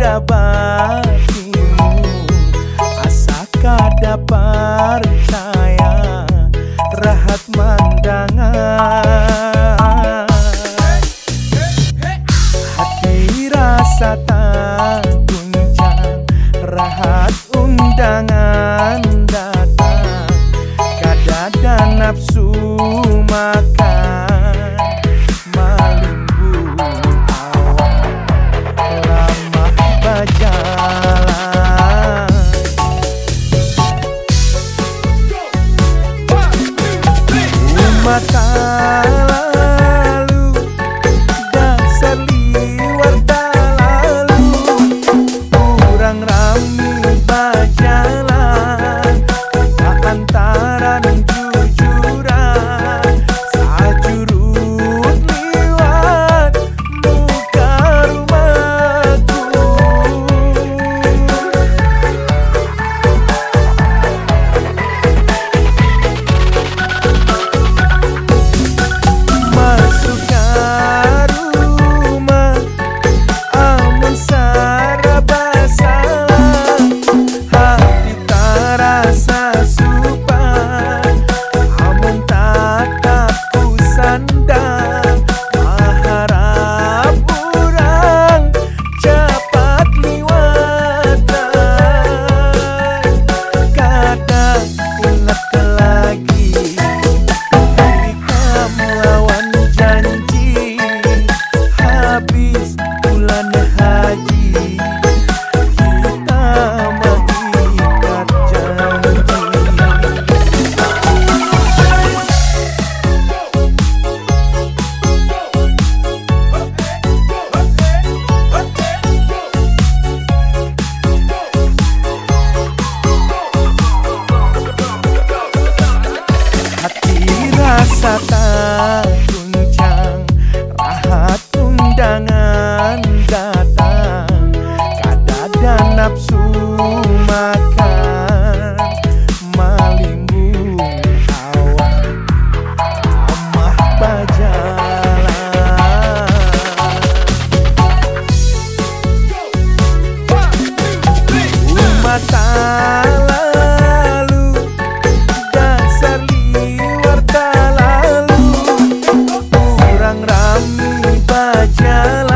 ada bagimu. Asakah dapat saya rahat mandangan Hati rasa tak guncang rahat undangan datang. Kada dan nafsu makan kata Tak lalu tak liwar tak lalu kurang rami baca.